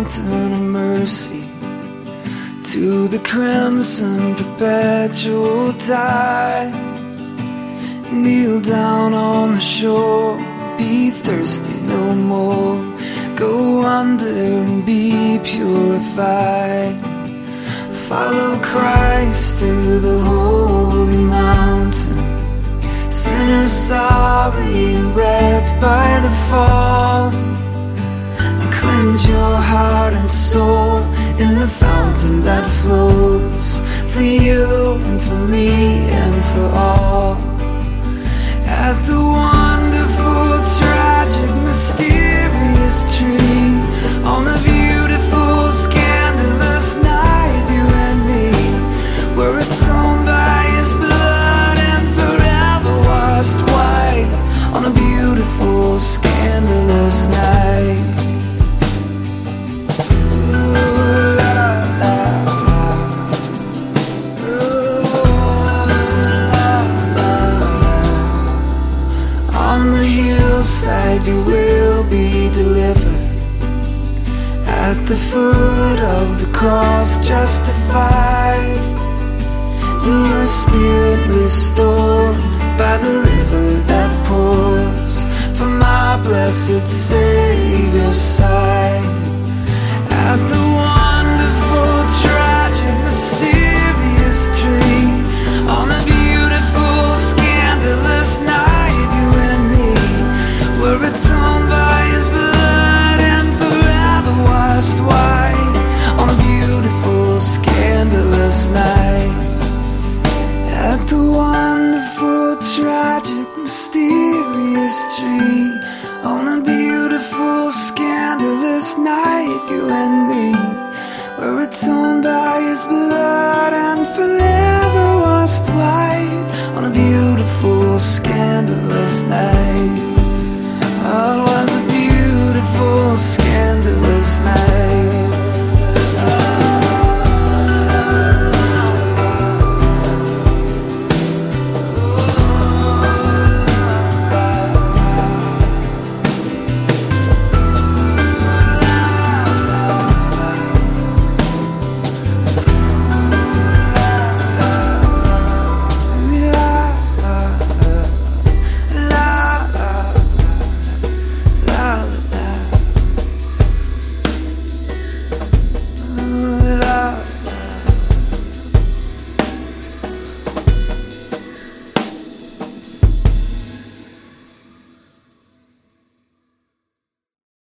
fountain of mercy to the crimson perpetual tide. Kneel down on the shore, be thirsty no more. Go under and be purified. Follow Christ to the holy mountain. Sinners sorry and wrecked by the fall. And heart and soul in the fountain that flows for you and for me and for all. You will be delivered. At the foot of the cross justified. And your spirit restored by the river that pours From our blessed Savior's side tragic, mysterious tree On a beautiful, scandalous night You and me. Were atoned by His blood And forever washed white. On a beautiful, scandalous night